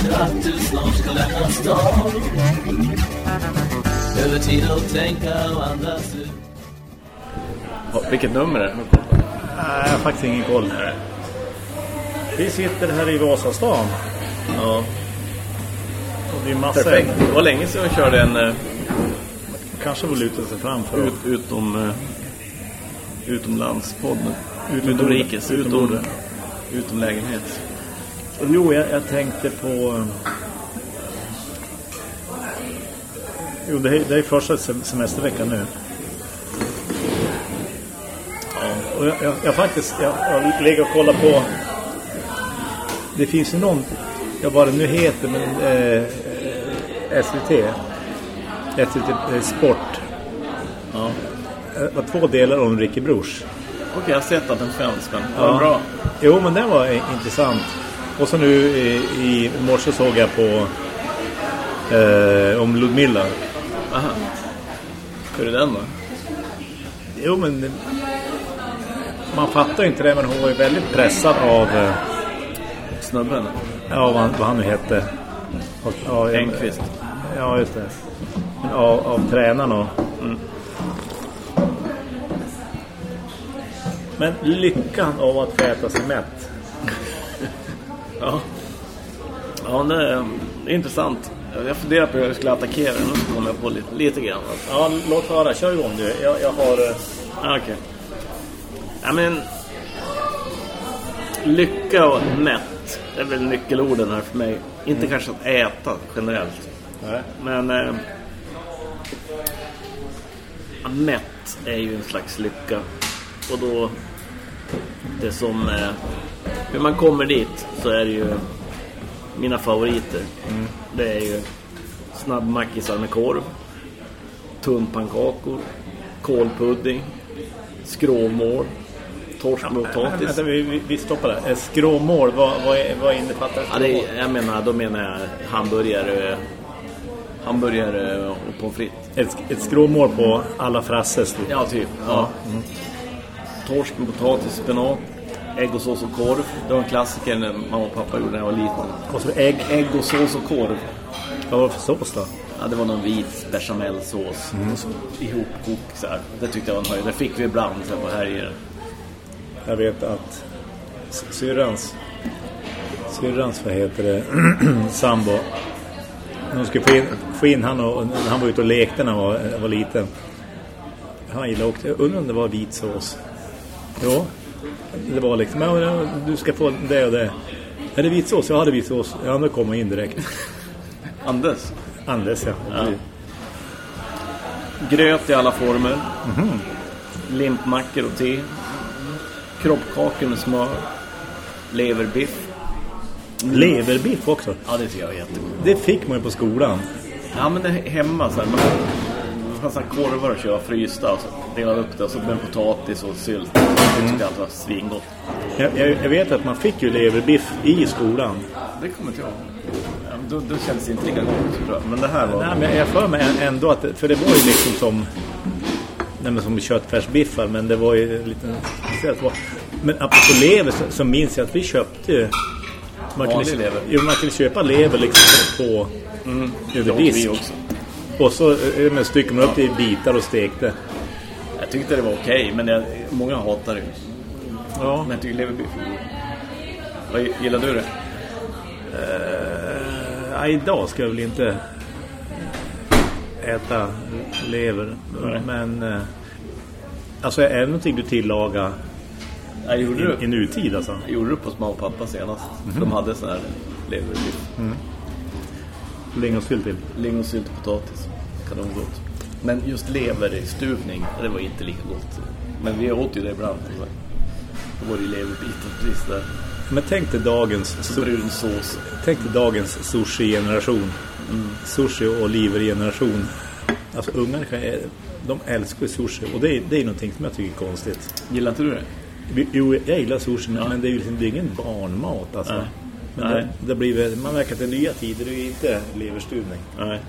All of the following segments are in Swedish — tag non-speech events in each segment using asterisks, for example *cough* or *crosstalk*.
trodde att du snart skulle lämna stan Över tid att tänka och andas ut Vilket nummer är det? Nej, jag har faktiskt ingen koll. Vi sitter här i Vasastan. Ja, Och det är massa perfekt. Det var länge sedan vi körde en eh, Kanske får luta sig fram för ut, utom, eh, utomlandspodd. Utom- Utomrikes. utom- Utom, utom lägenhet. Jo, jag, jag tänkte på... eh, Jo, det är, det är första sem- semesterveckan nu. Ja, och jag, jag, jag faktiskt... Jag, jag ligger och kollar på... Det finns ju någon... Jag det nu heter, men... Eh, eh, SVT. SVT eh, Sport. Ja. Det var två delar om Ricky Bruch. Okej, jag har sett att den fanns, men Ja. var den bra? Jo, men den var eh, intressant. Och så nu i, i morse såg jag på eh, om Ludmilla. Aha. Hur är den då? Jo, men man fattar ju inte det, men hon var ju väldigt pressad av, eh, Snubben? ja, vad, han, vad han nu hette. Och- Ja, Engqvist. Ja, just det. Av, av tränarna. Mm. Men lyckan av att få äta sig mätt. Ja. Ja, det är, det är intressant. Jag funderar på hur jag skulle attackera den så kommer jag på lite, lite grann. Ja, låt höra. Kör igång du. Jag, jag har... eh, Ah, Okej. Ja, men... Lycka och mätt är väl nyckelorden här för mig. Inte kanske att äta generellt. Nej. Men... Eh, mätt är ju en slags lycka. Och då... Det som... Eh, hur man kommer dit så är det ju... Mina favoriter. Det är ju snabbmackisar med korv. Tunnpannkakor. Kålpudding. Skråmål. Torsk med potatis. Vänta, vi, vi, vi stoppar där. Eh, Skråmål, vad, vad, är, vad innefattar Ja, det är, jag menar, då menar jag hamburgare, hamburgare och pommes frites. Ett, ett skråmål på alla frasses. typ. Ja, typ. Ja. Torsk med potatis, spenat, ägg och sås och korv. Det var en klassiker när mamma och pappa gjorde när jag var liten. Och så ägg. Ägg och sås och korv. Vad var det för sås då? Ja, det var någon vit bechamelsås. Så ihopkok så här. Det tyckte jag var en höjd. Det fick vi ibland så på helger. Jag vet att syrrans syrrans, vad heter det, *clears throat* sambo. De skulle få in, få in han och han var ute och lekte när han var, var liten. Han gillade också, undrar om det var vit sås. Jo, det var liksom, ja, du ska få det och det. Är det vit sås? Jag hade vit sås. Ja, då kommer in direkt. *laughs* Anders. Anders, ja. Ja. Gröt i alla former. Limpmackor och te. Kroppkakor med smör. Leverbiff. Leverbiff också. Ja, det tycker jag är jättegott. Det fick man ju på skolan. Ja, men det är hemma så här. Man man korvar att köra frysta och så delar upp det och så med potatis och sylt. Det tyckte jag var svingott. Jag, jag, jag vet att man fick ju leverbiff i skolan. Det kommer inte jag. Ja, då, då känns det inte lika gott. Men det här var... Nej, men jag för mig ändå att, för det var ju liksom som nej, men som köttfärsbiffar, men det var ju speciellt var. Men apropå lever så, så minns jag att vi köpte ju man kunde, lever? Jo, man kunde köpa lever liksom på Mm, över disk. också. Och så eh, men styckade man upp det i bitar och stekte. Jag tyckte det var okej, men jag, många hatar det. Ja. Men jag tycker gott. Vad gillar du det? Nej, idag ska jag väl inte äta lever. Nej. Men eh, alltså är det någonting du tillagar Jag gjorde i, i nutid alltså? Jag gjorde det på och pappa senast. Mhm. De hade sån här leverbiff. Lingonsylt till. Lingonsylt och potatis. Kanongott. Men just leverstuvning, det var inte lika gott. Men vi åt ju det ibland. Då var det ju leverbitar precis där. Men tänk dig dagens, Så su- brun sås. tänk dig dagens sushi-generation. Mm. Sushi och oliver-generation. Alltså ungar kan, de älskar sushi. Och det är, det är någonting som jag tycker är konstigt. Gillar inte du det? Jo, jag gillar sushi, men, Ja. men det är ju liksom, det är ingen barnmat alltså. Nej. Men Nej. det, det blir, man det är nya tider, det är ju inte leverstuvning. Nej.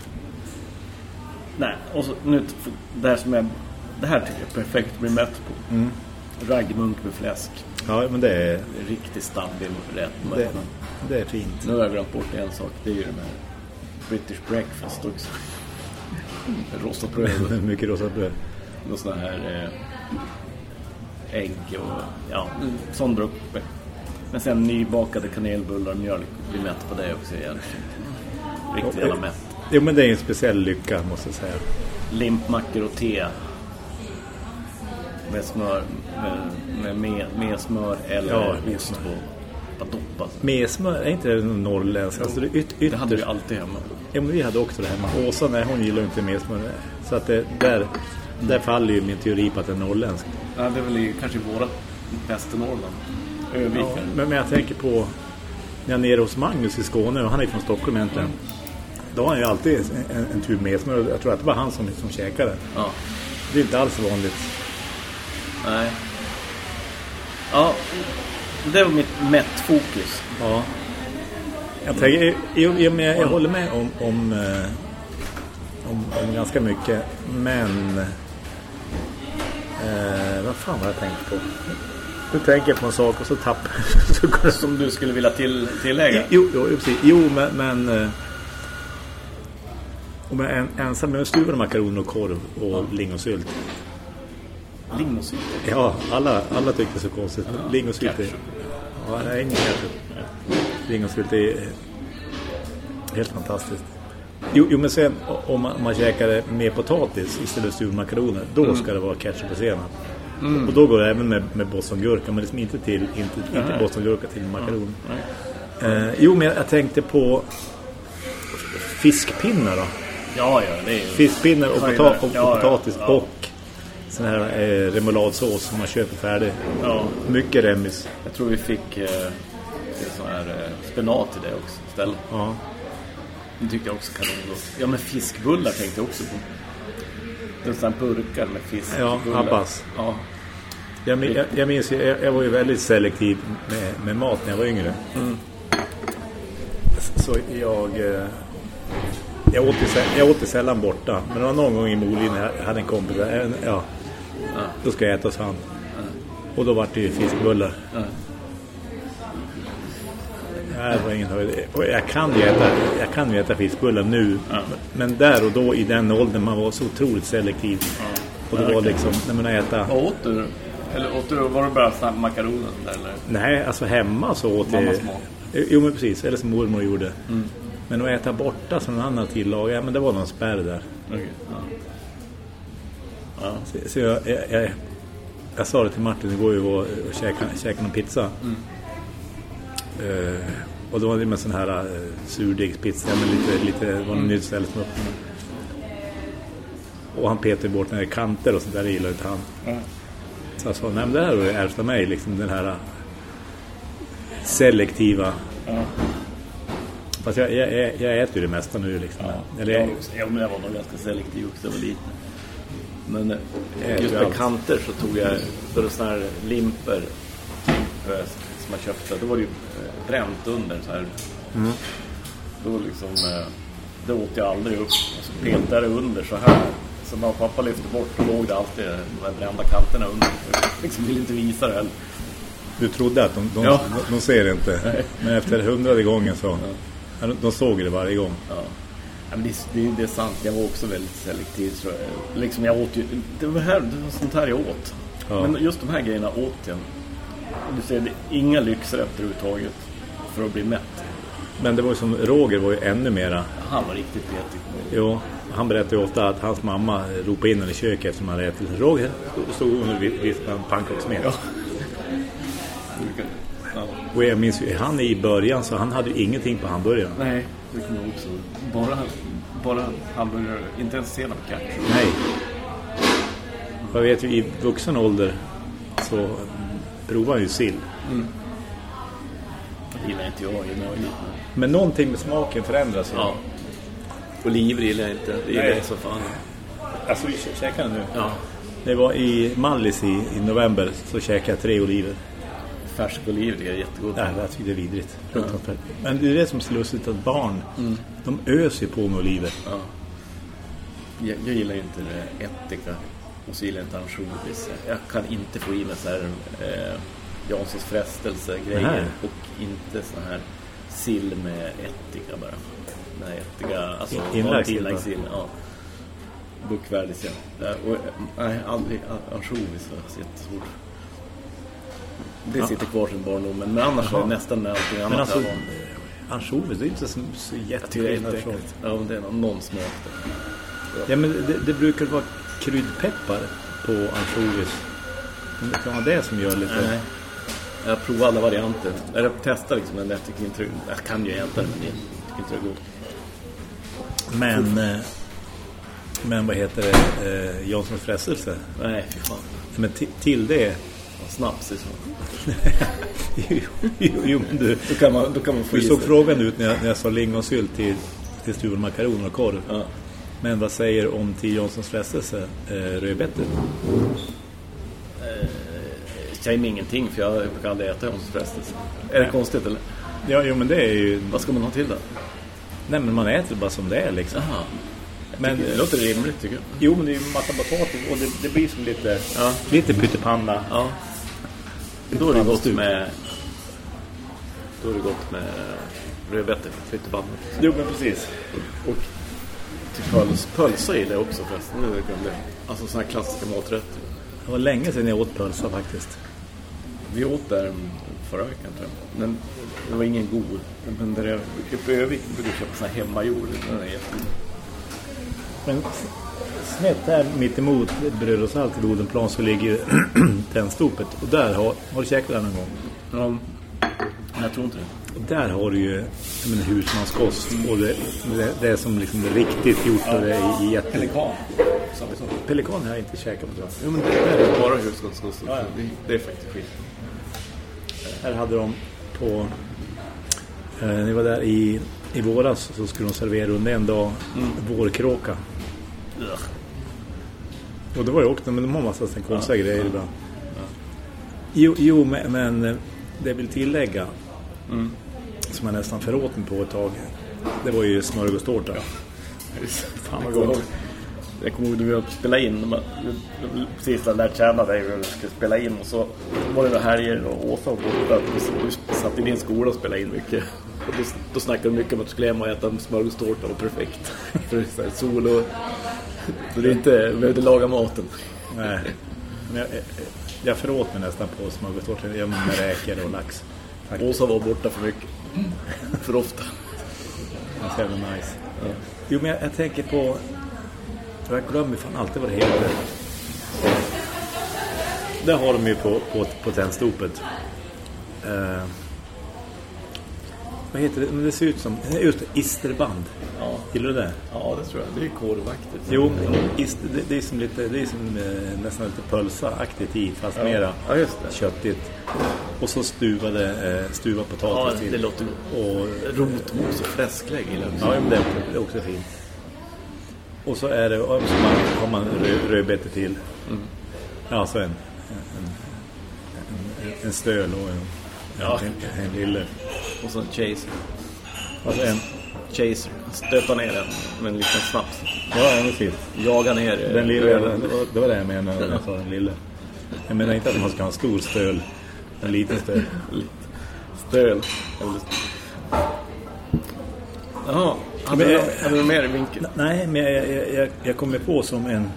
Nej, och så nu det här som jag... Det här tycker jag är perfekt att bli mätt på. Mm. Raggmunk med fläsk. Ja, men det är, riktigt stabil rätt. det, det är fint. Nu har jag glömt bort en sak. Det är ju den här British breakfast också. *laughs* Rostat bröd *laughs* Mycket rosa bröd. och sådana här eh, ägg och ja, sån druppe. Men sen nybakade kanelbullar och mjölk. Blir mätt på det också igen. Riktigt jävla mätt. Jo, men det är en speciell lycka måste jag säga. Limpmackor och te. Med smör, med, med, med, med smör eller Ja, ost på. Doppa. Med smör, är inte det norrländskt? Alltså det yt, Det hade vi alltid hemma. Ja, men vi hade också det hemma. Åsa, nej, hon gillar inte med smör. Så att det, där, där faller ju min teori på att det är norrländskt. Ja, det är väl i, kanske i våra Västernorrland. Övika. Ja, men, men jag tänker på när jag är nere hos Magnus i Skåne och han är från Stockholm egentligen. Då har han ju alltid en, en tub med smör. Jag tror att det var han som, som käkade. Ja. Det är inte alls vanligt. Nej. Ja, det var mitt mätt-fokus. Ja. Jag, tänker, jo, men jag, jag håller med om, om, eh, om, om ganska mycket. Men... Eh, vad fan var jag tänkt på? Nu tänker jag på en sak och så tappar *laughs* så Som du skulle vilja till, tillägga. Jo, jo, precis. Jo, men... men eh, om jag är en, ensam med stuvade makaroner och korv och lingonsylt. Lingonsylt. Ja, alla, alla tyckte det så konstigt. lingonsylt är... Ja, är ingen ketchup. Lingonsylt är helt fantastiskt. Jo, jo men sen om man, man käkar med potatis istället för stuvad makaroner, då ska det vara ketchup och senap. Och då går det även med, med bostongurka, men liksom inte till inte, inte Nej. bostongurka till makaron. Nej. Eh, jo, men jag tänkte på fiskpinnar då. Ja, ja, det är ju... Fiskpinnar och, pota- och, ja, potatis Ja. och sån här eh, remouladsås som man köper färdig. Ja, Mycket remis. jag tror vi fick eh, sån här eh, spenat i det också istället. Ja. Det tyckte jag också kanongott. Ja, men fiskbullar tänkte jag också på. Det är sån här burkar med fiskbullar. Ja, Abbas. Ja, Jag, jag, jag minns jag, jag var ju väldigt selektiv med, med mat när jag var yngre. Så jag... eh, Jag åt, ju, jag åt ju sällan borta. Men det var någon gång i Molin jag hade en kompis. en- Ja, då ska jag äta hos han. Och då var det ju fiskbullar. Nej, det var ingen höjd. Jag kan ju äta, jag kan ju äta fiskbullar nu. Men där och då i den åldern man var så otroligt selektiv. Och det var liksom, när man äta... Vad åt du? Eller åt du, var det bara makaroner? Nej, alltså hemma så åt jag... Mammas mat. Jo, men precis. Eller som mormor gjorde. Men att äta borta som någon annan tillagar, ja men det var någon spärr där. Okej, ja. Ja. Så, så jag, jag, jag, jag sa det till Martin igår ju och, och käkade, käkade någon pizza. Eh, och då var det med sån här uh, surdegspizza, men lite, lite, det var något nytt ställe som öppnade. Och han petade bort några kanter och sånt där, det gillar inte han. Ja. Så jag sa, nej men det här har ju ärvt av mig, liksom den här uh, selektiva. Ja. Fast jag, jag, jag, jag äter ju det mesta nu liksom. Eller jag, ja, men jag var nog ganska selektiv också, jag var liten. Men eh, just ju med kanter så tog jag, det sådana här limper eh, som jag köpte, då var det ju eh, bränt under så här. Mm. Då liksom, det åt jag aldrig upp. Och så petade jag det under så här. Så när pappa lyfte bort då låg det alltid de här brända kanterna under. Jag *laughs* liksom ville inte visa det heller. Du trodde att de, de, Ja. de, de ser inte. Men efter hundrade gången så... Ja. De, såg det varje gång. Ja. Ja, men det, det, det är sant, jag var också väldigt selektiv. Så, eh, liksom jag åt ju, det var, här, det var sånt här jag åt. Ja. Men just de här grejerna åt jag. Du ser, det inga lyxrätter överhuvudtaget för att bli mätt. Men det var ju som Roger var ju ännu mera... Han var riktigt petig. Jo, han berättade ju ofta att hans mamma ropade in honom i köket eftersom han hade ätit. Roger stod och vispade pannkakssmet. Ja. Och jag minns han i början så han hade ju ingenting på hamburgaren. Nej, det kommer jag också. Bara, bara hamburgare, inte ens senap ketchup. Nej. Jag vet ju i vuxen ålder så provar han ju sill. Det gillar inte jag jag liten. Men någonting med smaken förändras ju. Ja. Oliver gillar jag inte. Det gillar Nej. jag så fan. Alltså vi käkade nu. Ja. Jag var i Mallis i, i november så käkade jag tre oliver. Färskoliver det är jättegott. Nej, jag tycker det är vidrigt. Fruktansvärt. Men det är det som är så lustigt att barn, de öser på med oliver. Ja. Jag, jag gillar ju inte ättika och så gillar jag inte ansjovis. Jag kan inte få i mig så här eh, Janssons frestelse-grejer och inte sån här sill med ättika bara. Nej, ättika, alltså In- inlagd sill, inlagd va? sill, ja. Buckvärdig sill. Ja, och, eh, Nej, aldrig ansjovis var jättesvårt. Det Ja. sitter kvar sedan barndomen, men annars är Jaha. det nästan allting annat. Men alltså, jag ansjovis, det är inte så, så jag jätteskillnad från... Ja, men det är någon, någon smak där. Ja, men det, det brukar vara kryddpeppar på ansjovis. Det kan vara det som gör lite... Nej. Jag provar alla varianter. Eller testar liksom, men jag tycker inte det- Jag kan ju äta det, men jag tycker inte det är gott. Men, eh, men vad heter det? Eh, Janssons frestelse. Nej, fy fan. Men ti- till det... Snaps är så. jo, jo, men du, Då kan man, då kan man få du i såg frågan ut när jag, när jag sa lingonsylt till, till stuvad makaroner och korv. Ja. Men vad säger om till Janssons frestelse? Eh, rödbetor? Säger mig ingenting, för jag brukar aldrig äta Janssons frestelse. Är det konstigt, eller? Ja, jo, men det är ju... Vad ska man ha till då? Nej, men man äter bara som det är liksom. Jaha. Men, Det låter rimligt, tycker jag. Jo, men det är ju massa potatis och det, det blir som lite, Ja. lite pyttipanna. Ja. Då är det gott med... Då är det gott med rödbetor, pyttipanna. Jo, men precis. Och till pöls, pölsa gillar jag också förresten. Nu glömde. Alltså sådana här klassiska maträtter. Det var länge sedan jag åt pölsa faktiskt. Vi åt där förra veckan tror jag. Men det var ingen god. Men där jag, uppe i Övik brukar jag köpa sån här hemmagjord. Den är jättegod. Men snett här mitt emot Bröd och Salt i Odenplan så ligger *clears throat* Tändstopet. Och där har, har du käkat där någon gång? Ja. Jag tror inte det. Och där har du ju menar, husmanskost. Och det, det, det är som liksom det riktigt gjort och det är i jätte... Pelikan. Pelikan har jag inte käkat på tror jag. Jo men det är bara husmanskost. Ja, ja. Det, det är faktiskt skit. Här hade de på... Eh, ni var där i, i våras så skulle de servera under en dag vårkråka. Och det var ju också, men de har massa konstiga grejer ibland. Jo, jo men, eh, det jag vill tillägga som jag nästan föråt mig på ett tag. Det var ju smörgåstårta. Fan vad gott. Jag kommer ihåg när vi spelade in. de- Precis jag lärde känna dig och skulle spela in. Och så var det några helger och Åsa var borta. Du satt i din skola och spelade in mycket. Och då, då snackade du mycket om att du skulle hem och äta smörgåstårta. Var perfekt. *laughs* För sol och... Så det är inte... Vi behövde laga maten. Nej. Men jag, jag, jag föråt mig nästan på smörgåstårta. Jag med räkor och lax. Faktiskt. Åsa var borta för mycket. För ofta. Det är så jävla nice. Jo, men jag, jag tänker på... Jag glömmer fan alltid vad det heter. Där har de ju på, på, på tändstopet. Eh, vad heter det? Men det ser ut som... Just isterband. Ja. Gillar du det? Ja, det tror jag. Det är korvaktigt. Jo, ister, det, det är som, lite, det är som eh, nästan lite pölsa-aktigt i, fast Ja. mera Ja, köttigt. Och så stuvade, eh, stuvad Ja, potatis till. det låter Och Rotmos och fläsklägg gillar jag. Ja, men det, det är också fint. Och så är det, och så man, har man rö, rödbetor till. Ja, så en, en, en, en stöl och en, Ja. en, en lille. Och så chaser. Alltså en, Chaser. Stöta ner den med en liten snaps. ja, precis. Jaga ner eh, Den lilla, ölen. det var, det var det jag menade när jag sa den lille. Jag menar inte att man ska ha en stor stöl. En liten stöl. Stöl. Jaha. Hade Men du, hade du mer vinkel? Nej, men jag, jag, jag, jag kommer på som en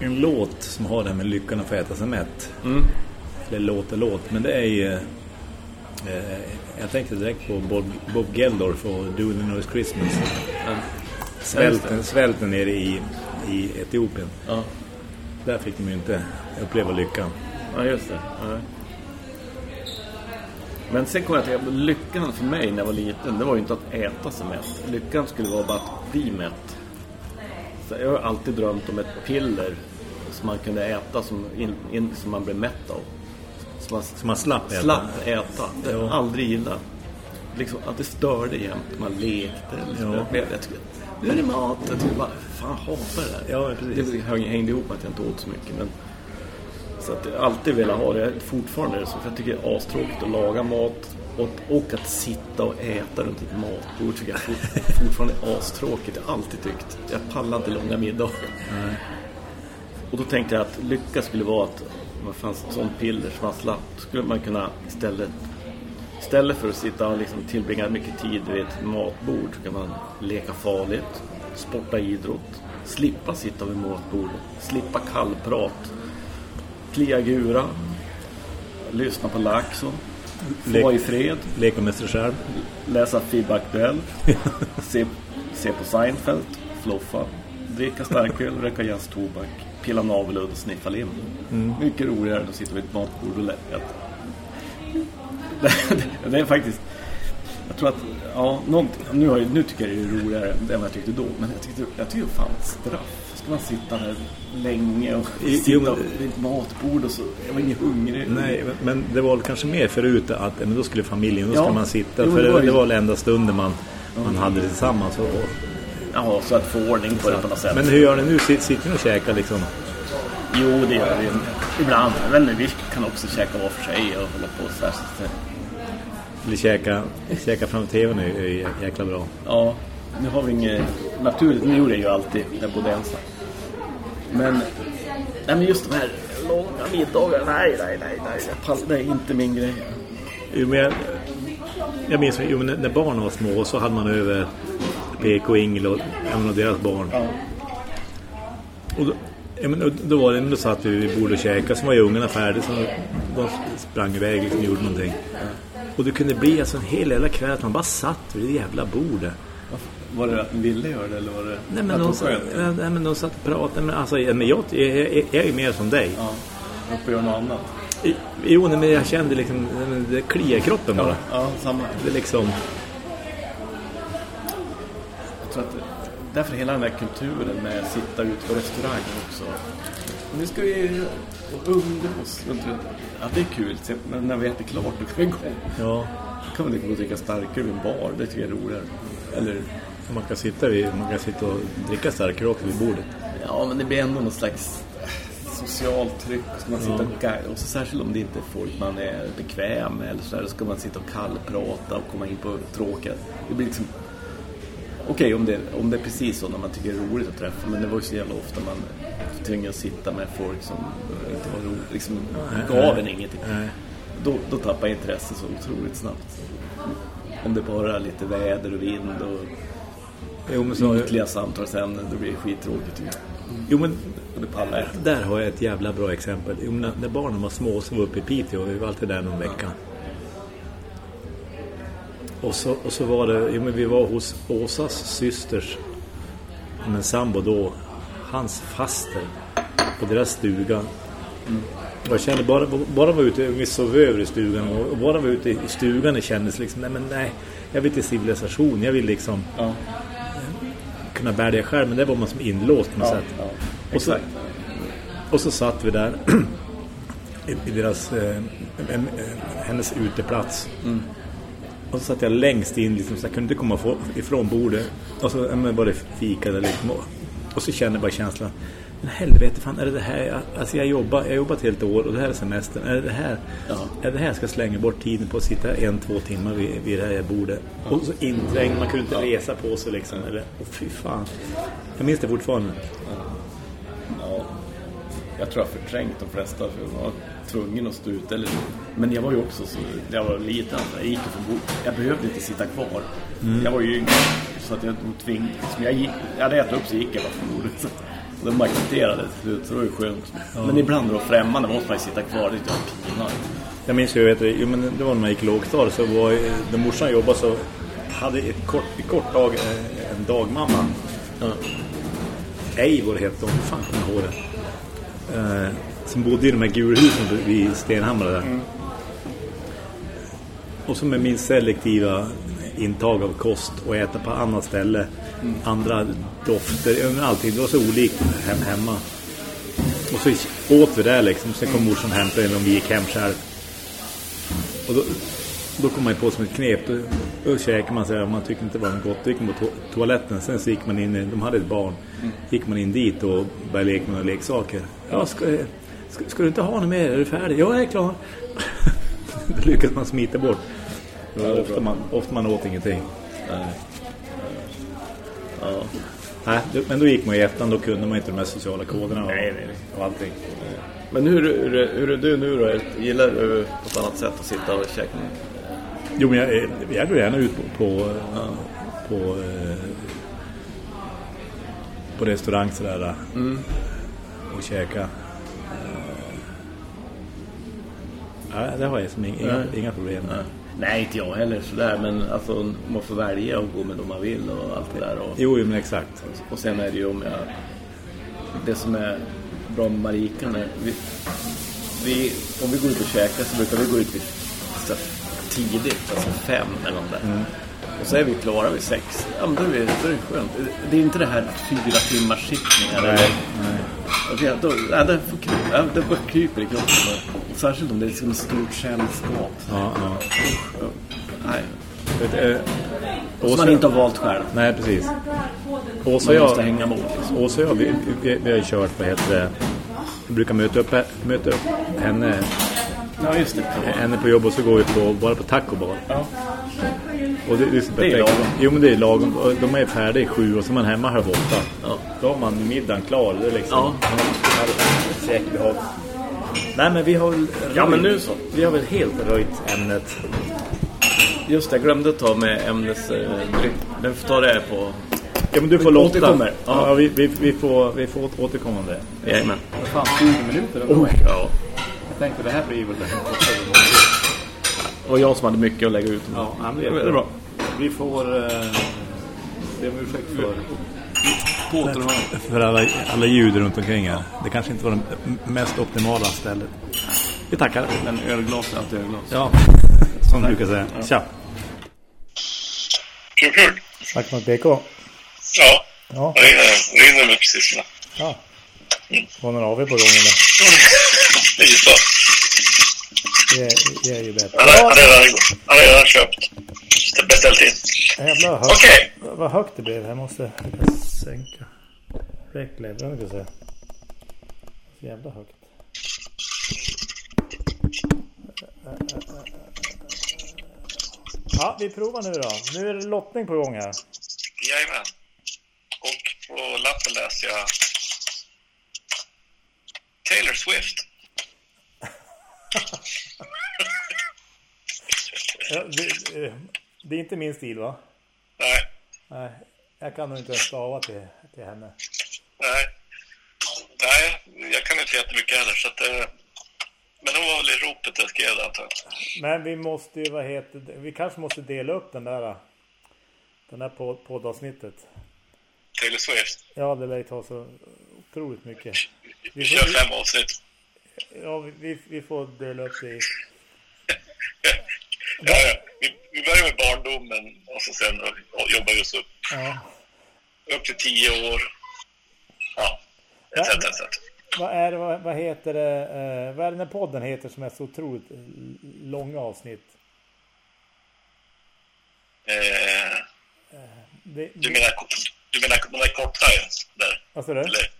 en låt som har det här med lyckan att få äta sig mätt. Mm. Eller låt och låt, men det är ju... Eh, jag tänkte direkt på Bob, Bob Geldof och Do You Know It's Christmas. Svälten, svälten nere i, i Etiopien. Ja. Där fick de ju inte uppleva lyckan. ja, just det. Ja. Men sen kom jag till att lyckan för mig när jag var liten, det var ju inte att äta sig mätt. Lyckan skulle vara bara att bli mätt. Så jag har alltid drömt om ett piller som man kunde äta som, in, in, som man blev mätt av. Som man Så man slapp äta. slapp äta. Det Jo. aldrig gillat. Liksom att det störde jämt. Man lekte. Liksom. Jag tycker, nu är det mat. Jag tycker bara, fan hatar det där. Ja, precis. Det häng- hängde ihop med att jag inte åt så mycket. Men, så att jag alltid velat ha det. Fortfarande är det så. För jag tycker det är astråkigt att laga mat. Och, och att sitta och äta runt ett matbord tycker jag fort, *laughs* fortfarande är astråkigt. Jag har alltid tyckt. Jag pallar inte långa middagar. Och då tänkte jag att lycka skulle vara att det fanns ett sånt piller som man slapp, skulle man kunna istället Istället för att sitta och liksom tillbringa mycket tid vid ett matbord så kan man leka farligt, sporta idrott, slippa sitta vid matbordet, slippa kallprat, klia gura, lyssna på Laxon, få Lek- vara i fred, Leka med sig själv. läsa FIB Aktuell, *laughs* se, se på Seinfeld, floffa, dricka starköl, röka jazztobak, pilla naveludd och sniffa lim. Mycket roligare än att sitta vid ett matbord och läcka. Det, *laughs* det är faktiskt... Jag tror att... Ja, nu, har, jag- nu tycker jag det är roligare än vad jag tyckte då. Men jag tyckte, jag tycker fan straff. Ska man sitta där länge och Jo, sitta men- vid ett matbord och så... Jag var ingen hungrig. Nej, men- det var kanske mer förut att men då skulle familjen, då Ja. ska man sitta. Jo, för det det var väl enda stunden man, man hade det tillsammans. Och, Ja, så att få ordning på det på något sätt. men hur gör ni nu? Sit- Sitter ni och käkar liksom? Jo, det gör vi. Ibland. Men vi kan också käka var för sig och hålla på så här. Eller käka, käka framför tvn är jä- jäkla bra. ja, nu har vi inget... Naturligt, nu gjorde jag ju alltid när jag bodde ensam. Men, nej, men just de här långa middagarna, nej, nej, nej, nej. pallar- Det är inte min grej. Jo, men jag, jag minns jo, när barnen var små så hade man över PK och Ingel och, ja, men, och deras barn. Ja. Och då, ja, men, och då var det, men då satt vi vid bordet och käkade, så var ju ungarna färdiga så de sprang iväg liksom, och gjorde någonting. Och det kunde bli alltså en hel jävla kväll att man bara satt vid det jävla bordet. Var det att ni ville göra det eller var det Nej men, att de, satt, skönt? ja, nej, men de satt och pratade. Men, alltså, ja, men jag, jag, jag, jag är mer som dig. Ja, upp och göra något annat. Jo, nej, men jag kände liksom, det kliar kroppen bara. Ja, samma. Det är liksom, Jag tror att därför hela den här kulturen med att sitta ute på restaurang också. Nu ska vi umgås. runt- Ja, det är kul. Sen när- vi äter klart, då kan vi gå. ja. Då kan gå och dricka starkare vid en bar. Det tycker jag är roligare. Eller, Man kan sitta, vid, man kan sitta och dricka starkare också vid bordet. ja, men det blir ändå någon slags socialt tryck. Ska man sitta och, och så särskilt om det inte är folk man är bekväm med eller så där, då ska man sitta och kallprata och komma in på tråkiga. Det blir liksom Okej, om, det, om det är precis så när man tycker det är roligt att träffa, men det var ju så jävla ofta man tvingades sitta med folk som inte var roligt, liksom gav en ingenting. Då, då tappar intresset så otroligt snabbt. Om det bara är lite väder och vind och Jo, men så, ytliga samtalsämnen, då blir det skittråkigt ju. jo, men där har jag ett jävla bra exempel. Jo, när, när barnen var små så var vi uppe i Piteå. Vi var alltid där någon vecka. Och så, och så var det, jo, men vi var hos Åsas systers, men sambo då, hans faster på deras stuga. Och jag kände bara, bara var ute, vi sov över i stugan och bara var ute i stugan det kändes liksom, nej men nej, jag vill till civilisation, jag vill liksom Ja, kunna bära det själv, men det var man som inlåst på något ja, sätt. ja. Och så, och så satt vi där *clears throat* i, i deras, eh, hennes uteplats. Och så satt jag längst in, liksom, så jag kunde inte komma ifrån bordet. Och så ja, men var det fikade liksom. Och, och så kände jag bara känslan, men helvete, fan är det det här? Jag, alltså jag jobbar, jag jobbat helt år och det här är semestern. Är det det här? Ja. Är det här jag ska slänga bort tiden på att sitta en, två timmar vid, vid det här bordet? Och så inträngd, man kunde inte resa på sig liksom. Eller, oh, fy fan. Jag minns det fortfarande. Ja, jag tror jag förträngt de flesta för jag var tvungen att stå ut. Eller, men jag var ju också så, jag var liten, alltså, jag gick från. Jag behövde inte sitta kvar. Jag var ju yngre, så att jag nog tvingade. Liksom, jag, gick, jag hade ätit upp så gick jag bara från bordet. Så, och de accepterade till slut, så det var ju skönt. Men ibland det var främmande måste man ju sitta kvar, det jag var pinsamt. Jag minns ju, vet du, jo, men det var när man gick lågstadiet så var när morsan jobbade så hade ett kort, ett kort dag eh, en dagmamma. Eivor hette hon, fan kommer jag ihåg det. Eh, som bodde i de här gulhusen vid Stenhammar där. Och som med min selektiva intag av kost och äta på annat ställe. Andra dofter, allting. Det var så olikt hem, hemma. Och så åt vi där liksom. Sen kom morsan och hämtade en och vi gick hem själv. Och då, då kom man på som ett knep. Då, då käkade man sig, man tyckte inte det var något gott. Då gick man på to- toaletten. Sen så gick man in, de hade ett barn. gick man in dit och började leka med några leksaker. Ja, ska, ska, ska du inte ha något mer? Är du färdig? Ja, jag är klar. *laughs* då lyckades man smita bort. Ja, ofta, man, ofta man åt ingenting. Nej. Ja. Nej, men då gick man i ettan, då kunde man inte de här sociala koderna och, Nej, nej, nej. och allting. Men hur, hur, hur är du nu då? Gillar du på ett annat sätt att sitta och käka? Jo, men jag, jag går gärna ut på, på, på, eh, på restaurang sådär och käka. Ja, det har jag som inga, Nej. inga problem med. Nej, inte jag heller sådär. Men alltså, man får välja och gå med dem man vill och allt det där. Och, Jo, men exakt. och sen är det ju om jag... Det som är bra med Marika när vi, vi, om vi går ut och käkar så brukar vi gå ut vid, tidigt, alltså fem eller något där. Och så är vi klara vid sex. Ja, men då är, då är det skönt. Det är inte det här fyra timmars sittningar. Nej, nej. då, ja, det, får kry- ja, det bara kryper i kroppen. Särskilt om det är liksom ett stort sällskap. Ja, ja. Nej, Vet, eh, som man inte har valt själv. Nej, precis. Åsa och måste jag, hänga mot. Liksom. Åsa och jag vi, vi, vi har ju kört, vad heter det, vi brukar möta upp, möta upp henne, Ja, just det. henne på jobb och så går vi på, bara på taco bar. Ja. Och det, det, är Det är lagom. Jo, men det är lagom. De är färdiga i sju och så är man hemma halv åtta. Ja. Då har man middagen klar. Det är liksom... Ja. Säkert behag. Nej, men vi har väl... Ja, men nu så. Vi har väl helt röjt ämnet. Just det, jag glömde ta med ämnesdryck. Men vi får ta det på... Ja, men du får lotta. återkommer. Ja, Ja. vi, vi, vi, får, vi får återkomma om det. Jajamän. Vad fan, 20 minuter? Oh, ja. Jag tänkte det här blir väl... Det var jag som hade mycket att lägga ut. Ja, men det är bra. Vi får... Eh, be om ursäkt för... För alla, alla ljud runt omkring här. Det kanske inte var det mest optimala stället. Vi tackar. Men ölglas är alltid ölglas. Ja, som du brukar säga. Tja. Kul. Tack mot BK. Ja, Ja, det rinner med precis. ja. Var några av er på gång eller? Det är ju så. Det är, det är ju bättre. Han har har redan, har köpt. Beställt in. Jävlar vad högt, Okej. vad högt det blev. Jag måste sänka. Räckledaren ska jag säga. Så jävla högt. Ja, vi provar nu då. Nu är det lottning på gång här. Jajamän. Och på lappen läser jag Swift. Ja, det, eh, det är inte min stil va? Nej, Nej, jag kan nog inte ens stava till, till henne. nej. Nej, jag kan inte jättemycket heller. Så att, eh, men hon var väl i ropet jag skrev det antar. Men vi måste ju, vad heter? Vi kanske måste dela upp den där. Den där podd- poddavsnittet. Taylor Swift. Ja, det lär ju ta så otroligt mycket. Vi kör fem avsnitt. ja, vi, vi får dela upp det i... *laughs* Ja, ja. Vi, vi börjar med barndomen och så sen och jobbar vi oss upp. Ja. Upp till tio år. Ja, etc. etc. Vad är det, vad, vad heter det, eh, vad är det den podden heter som är så otroligt eh, långa avsnitt? Eh, Det, du menar, du menar de där korta där? vad sa du? Eller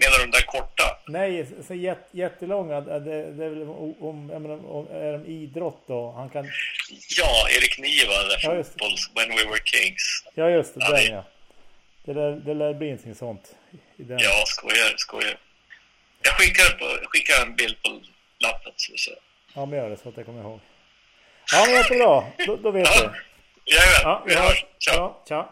menar du de där korta? Nej, så jät, jättelånga. Det, det är väl om, menar, om, är de idrott då? Han kan... Ja, Erik Niva, Ja, just fotbolls When We Were Kings. Ja, just det. Ja, den det- ja. Det lär, det lär bli någonting sånt. I den. Ja, skojar, skojar. Jag skickar, på, skickar en bild på lappen så vi ser. Ja, men gör det så att jag kommer ihåg. Ja, men jättebra. Då, då vet Ja, du. Jajamän, Ja, vi hörs. Ciao. Ja, tja.